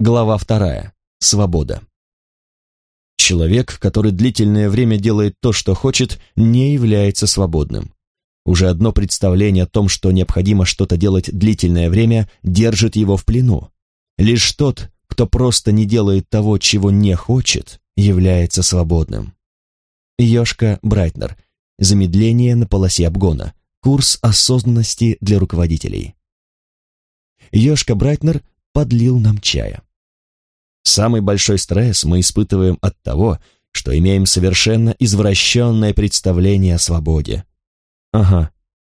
Глава вторая. Свобода. Человек, который длительное время делает то, что хочет, не является свободным. Уже одно представление о том, что необходимо что-то делать длительное время, держит его в плену. Лишь тот, кто просто не делает того, чего не хочет, является свободным. Йошка Брайтнер. Замедление на полосе обгона. Курс осознанности для руководителей. Йошка Брайтнер подлил нам чая. Самый большой стресс мы испытываем от того, что имеем совершенно извращенное представление о свободе. Ага.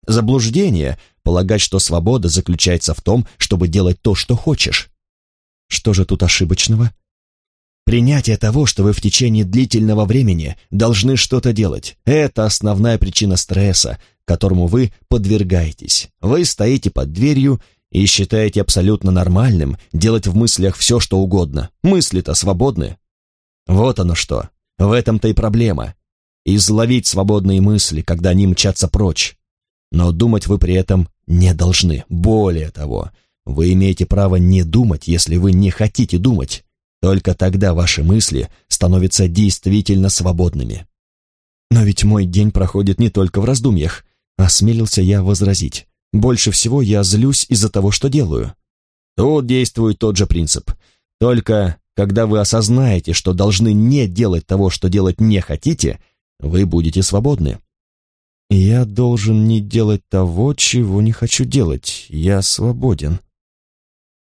Заблуждение – полагать, что свобода заключается в том, чтобы делать то, что хочешь. Что же тут ошибочного? Принятие того, что вы в течение длительного времени должны что-то делать – это основная причина стресса, которому вы подвергаетесь. Вы стоите под дверью и считаете абсолютно нормальным делать в мыслях все, что угодно. Мысли-то свободны. Вот оно что. В этом-то и проблема. Изловить свободные мысли, когда они мчатся прочь. Но думать вы при этом не должны. Более того, вы имеете право не думать, если вы не хотите думать. Только тогда ваши мысли становятся действительно свободными. Но ведь мой день проходит не только в раздумьях, осмелился я возразить. Больше всего я злюсь из-за того, что делаю. Тут действует тот же принцип. Только когда вы осознаете, что должны не делать того, что делать не хотите, вы будете свободны. Я должен не делать того, чего не хочу делать. Я свободен.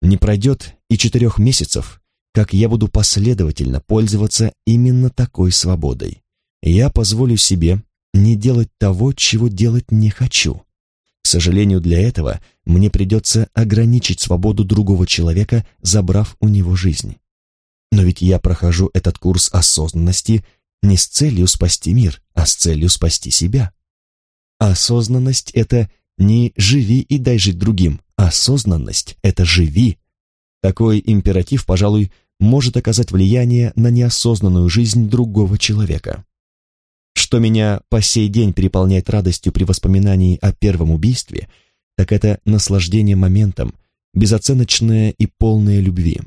Не пройдет и четырех месяцев, как я буду последовательно пользоваться именно такой свободой. Я позволю себе не делать того, чего делать не хочу. К сожалению, для этого мне придется ограничить свободу другого человека, забрав у него жизнь. Но ведь я прохожу этот курс осознанности не с целью спасти мир, а с целью спасти себя. Осознанность — это не «живи и дай жить другим», осознанность — это «живи». Такой императив, пожалуй, может оказать влияние на неосознанную жизнь другого человека. Что меня по сей день переполняет радостью при воспоминании о первом убийстве, так это наслаждение моментом, безоценочное и полное любви.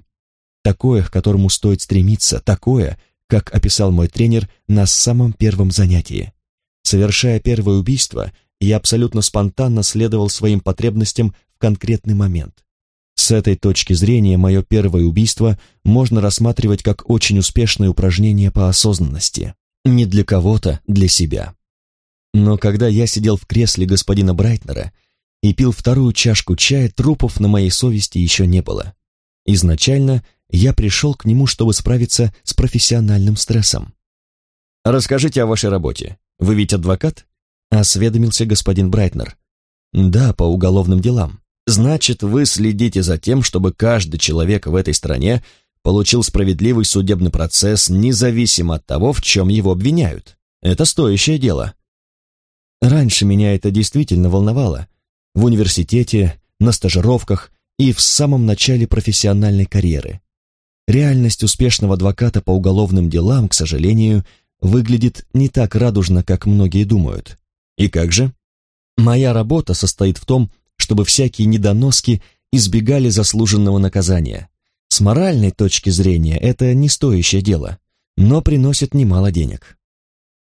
Такое, к которому стоит стремиться, такое, как описал мой тренер на самом первом занятии. Совершая первое убийство, я абсолютно спонтанно следовал своим потребностям в конкретный момент. С этой точки зрения мое первое убийство можно рассматривать как очень успешное упражнение по осознанности. Не для кого-то, для себя. Но когда я сидел в кресле господина Брайтнера и пил вторую чашку чая, трупов на моей совести еще не было. Изначально я пришел к нему, чтобы справиться с профессиональным стрессом. «Расскажите о вашей работе. Вы ведь адвокат?» — осведомился господин Брайтнер. «Да, по уголовным делам. Значит, вы следите за тем, чтобы каждый человек в этой стране получил справедливый судебный процесс, независимо от того, в чем его обвиняют. Это стоящее дело. Раньше меня это действительно волновало. В университете, на стажировках и в самом начале профессиональной карьеры. Реальность успешного адвоката по уголовным делам, к сожалению, выглядит не так радужно, как многие думают. И как же? Моя работа состоит в том, чтобы всякие недоноски избегали заслуженного наказания. С моральной точки зрения это не стоящее дело, но приносит немало денег.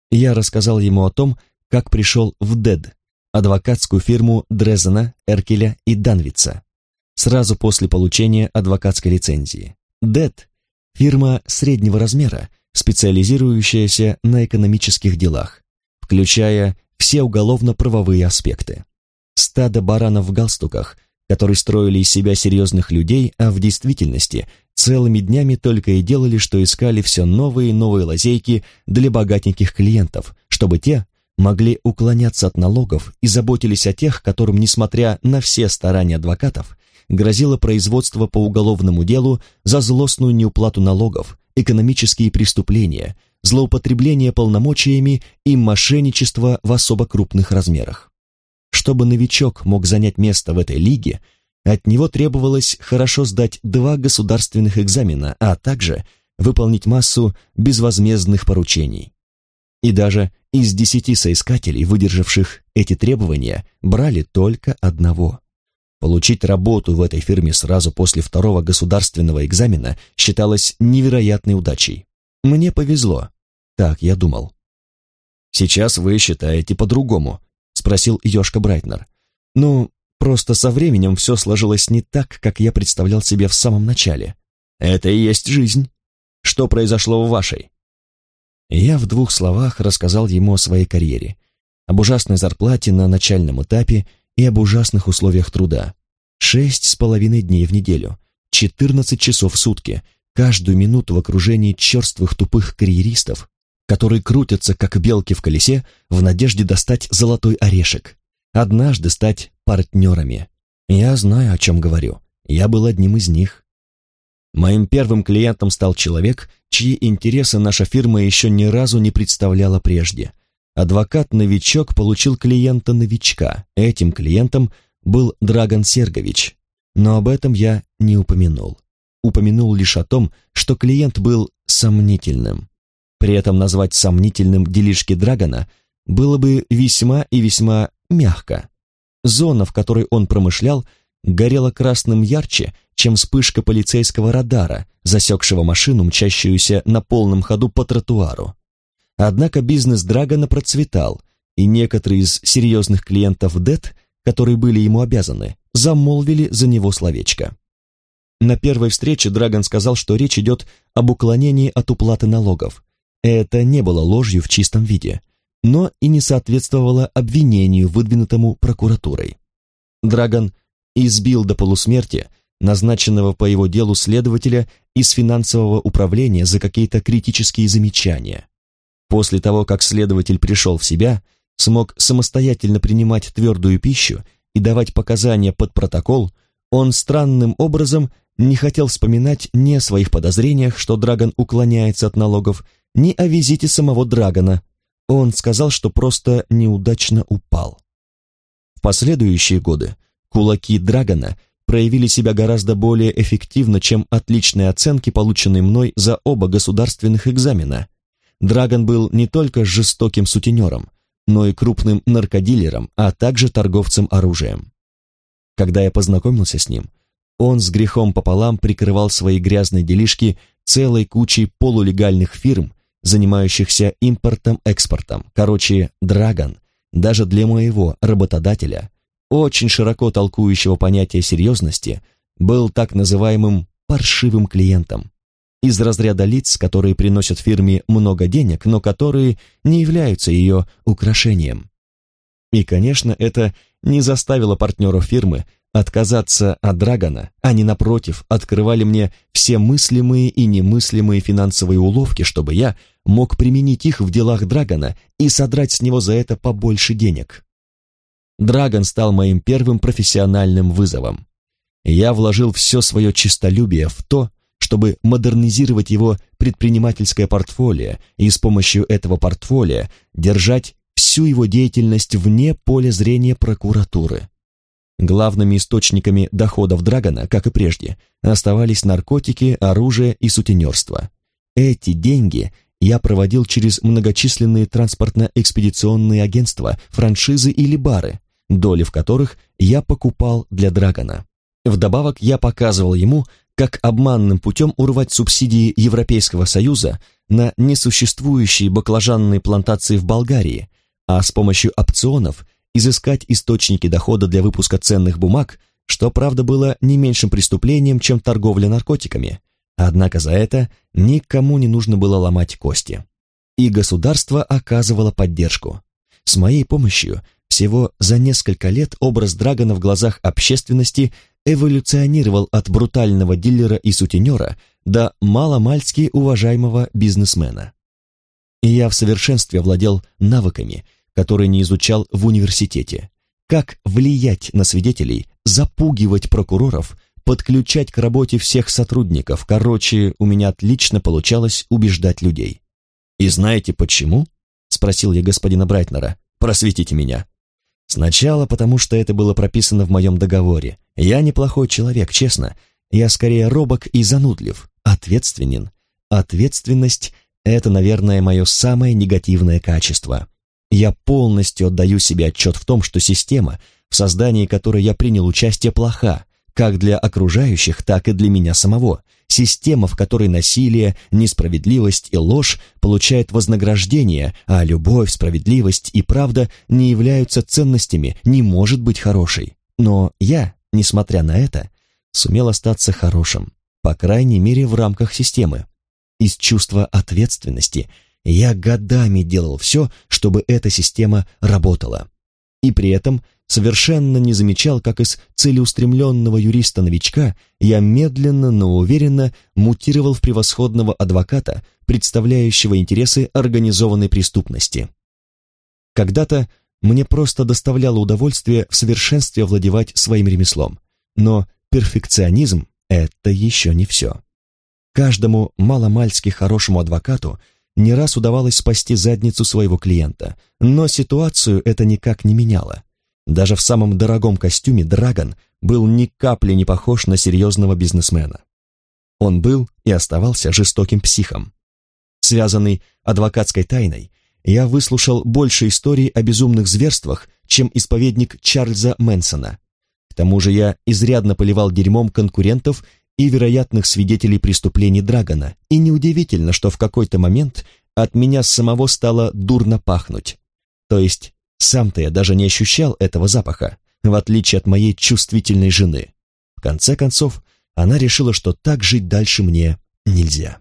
Я рассказал ему о том, как пришел в ДЭД, адвокатскую фирму Дрезена, Эркеля и Данвица, сразу после получения адвокатской лицензии. ДЭД – фирма среднего размера, специализирующаяся на экономических делах, включая все уголовно-правовые аспекты. Стадо баранов в галстуках, которые строили из себя серьезных людей, а в действительности целыми днями только и делали, что искали все новые и новые лазейки для богатеньких клиентов, чтобы те могли уклоняться от налогов и заботились о тех, которым, несмотря на все старания адвокатов, грозило производство по уголовному делу за злостную неуплату налогов, экономические преступления, злоупотребление полномочиями и мошенничество в особо крупных размерах. Чтобы новичок мог занять место в этой лиге, от него требовалось хорошо сдать два государственных экзамена, а также выполнить массу безвозмездных поручений. И даже из десяти соискателей, выдержавших эти требования, брали только одного. Получить работу в этой фирме сразу после второго государственного экзамена считалось невероятной удачей. Мне повезло. Так я думал. «Сейчас вы считаете по-другому», — спросил Ёшка Брайтнер. «Ну, просто со временем все сложилось не так, как я представлял себе в самом начале. Это и есть жизнь. Что произошло в вашей?» Я в двух словах рассказал ему о своей карьере, об ужасной зарплате на начальном этапе и об ужасных условиях труда. Шесть с половиной дней в неделю, четырнадцать часов в сутки, каждую минуту в окружении черствых тупых карьеристов, которые крутятся, как белки в колесе, в надежде достать золотой орешек, однажды стать партнерами. Я знаю, о чем говорю. Я был одним из них. Моим первым клиентом стал человек, чьи интересы наша фирма еще ни разу не представляла прежде. Адвокат-новичок получил клиента-новичка. Этим клиентом был Драгон Сергович. Но об этом я не упомянул. Упомянул лишь о том, что клиент был сомнительным. При этом назвать сомнительным делишки Драгона было бы весьма и весьма мягко. Зона, в которой он промышлял, горела красным ярче, чем вспышка полицейского радара, засекшего машину, мчащуюся на полном ходу по тротуару. Однако бизнес Драгона процветал, и некоторые из серьезных клиентов ДЭТ, которые были ему обязаны, замолвили за него словечко. На первой встрече Драгон сказал, что речь идет об уклонении от уплаты налогов, это не было ложью в чистом виде, но и не соответствовало обвинению, выдвинутому прокуратурой. Драгон избил до полусмерти назначенного по его делу следователя из финансового управления за какие-то критические замечания. После того, как следователь пришел в себя, смог самостоятельно принимать твердую пищу и давать показания под протокол, он странным образом не хотел вспоминать ни о своих подозрениях, что Драгон уклоняется от налогов, ни о визите самого Драгона. Он сказал, что просто неудачно упал. В последующие годы кулаки Драгона проявили себя гораздо более эффективно, чем отличные оценки, полученные мной за оба государственных экзамена. Драгон был не только жестоким сутенером, но и крупным наркодилером, а также торговцем оружием. Когда я познакомился с ним, он с грехом пополам прикрывал свои грязные делишки целой кучей полулегальных фирм, занимающихся импортом-экспортом. Короче, Драгон, даже для моего работодателя, очень широко толкующего понятие серьезности, был так называемым паршивым клиентом. Из разряда лиц, которые приносят фирме много денег, но которые не являются ее украшением. И, конечно, это не заставило партнеров фирмы отказаться от Драгона, они, напротив, открывали мне все мыслимые и немыслимые финансовые уловки, чтобы я мог применить их в делах Драгона и содрать с него за это побольше денег. Драгон стал моим первым профессиональным вызовом. Я вложил все свое честолюбие в то, чтобы модернизировать его предпринимательское портфолио и с помощью этого портфолио держать всю его деятельность вне поля зрения прокуратуры. Главными источниками доходов Драгона, как и прежде, оставались наркотики, оружие и сутенерство. Эти деньги я проводил через многочисленные транспортно-экспедиционные агентства, франшизы или бары, доли в которых я покупал для Драгона. Вдобавок я показывал ему, как обманным путем урвать субсидии Европейского Союза на несуществующие баклажанные плантации в Болгарии, а с помощью опционов изыскать источники дохода для выпуска ценных бумаг, что, правда, было не меньшим преступлением, чем торговля наркотиками. Однако за это никому не нужно было ломать кости. И государство оказывало поддержку. С моей помощью всего за несколько лет образ Драгона в глазах общественности эволюционировал от брутального дилера и сутенера до маломальски уважаемого бизнесмена. И я в совершенстве владел навыками, которые не изучал в университете. Как влиять на свидетелей, запугивать прокуроров, подключать к работе всех сотрудников. Короче, у меня отлично получалось убеждать людей. «И знаете почему?» — спросил я господина Брайтнера. «Просветите меня». Сначала потому, что это было прописано в моем договоре. Я неплохой человек, честно. Я скорее робок и занудлив, ответственен. Ответственность — это, наверное, мое самое негативное качество. Я полностью отдаю себе отчет в том, что система, в создании которой я принял участие, плоха, как для окружающих, так и для меня самого. Система, в которой насилие, несправедливость и ложь получают вознаграждение, а любовь, справедливость и правда не являются ценностями, не может быть хорошей. Но я, несмотря на это, сумел остаться хорошим, по крайней мере в рамках системы. Из чувства ответственности я годами делал все, чтобы эта система работала. И при этом совершенно не замечал, как из целеустремленного юриста-новичка я медленно, но уверенно мутировал в превосходного адвоката, представляющего интересы организованной преступности. Когда-то мне просто доставляло удовольствие в совершенстве овладевать своим ремеслом, но перфекционизм — это еще не все. Каждому маломальски хорошему адвокату не раз удавалось спасти задницу своего клиента, но ситуацию это никак не меняло. Даже в самом дорогом костюме Драгон был ни капли не похож на серьезного бизнесмена. Он был и оставался жестоким психом. Связанный адвокатской тайной, я выслушал больше историй о безумных зверствах, чем исповедник Чарльза Мэнсона. К тому же я изрядно поливал дерьмом конкурентов и вероятных свидетелей преступлений Драгона, и неудивительно, что в какой-то момент от меня самого стало дурно пахнуть. То есть сам-то я даже не ощущал этого запаха, в отличие от моей чувствительной жены. В конце концов, она решила, что так жить дальше мне нельзя.